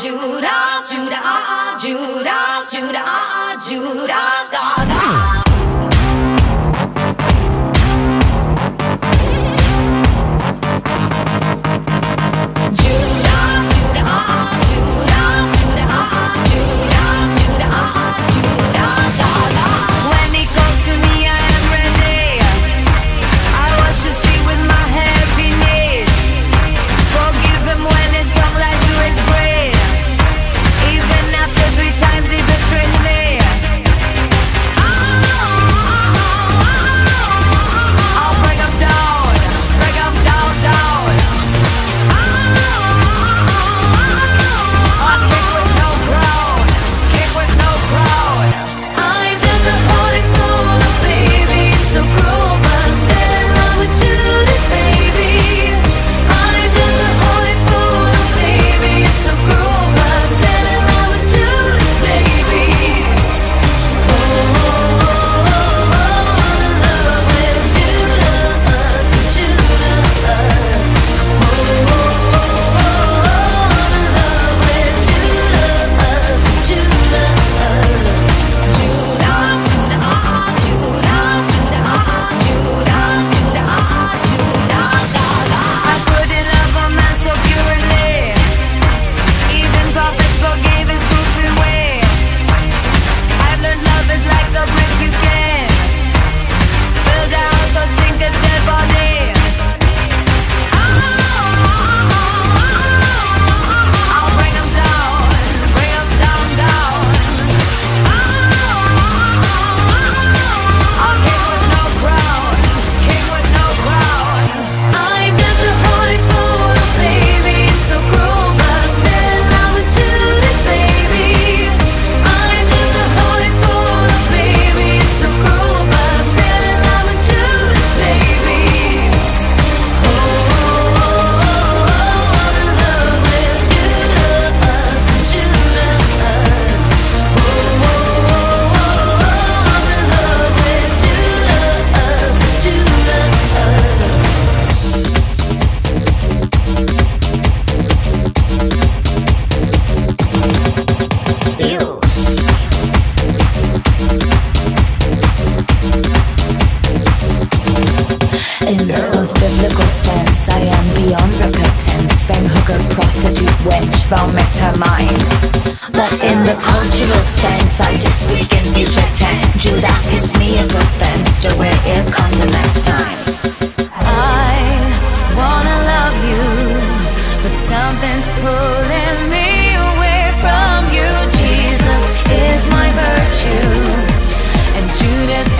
Judas, Judas, Judas, Judas, Judas, Judas, Gaga. blogger, prostitute, witch, vomits her mind. But in the cultural sense, I just speak in future tense. Judas kissed me a good fence, to where it comes the next time. I wanna love you, but something's pulling me away from you. Jesus is my virtue, and Judas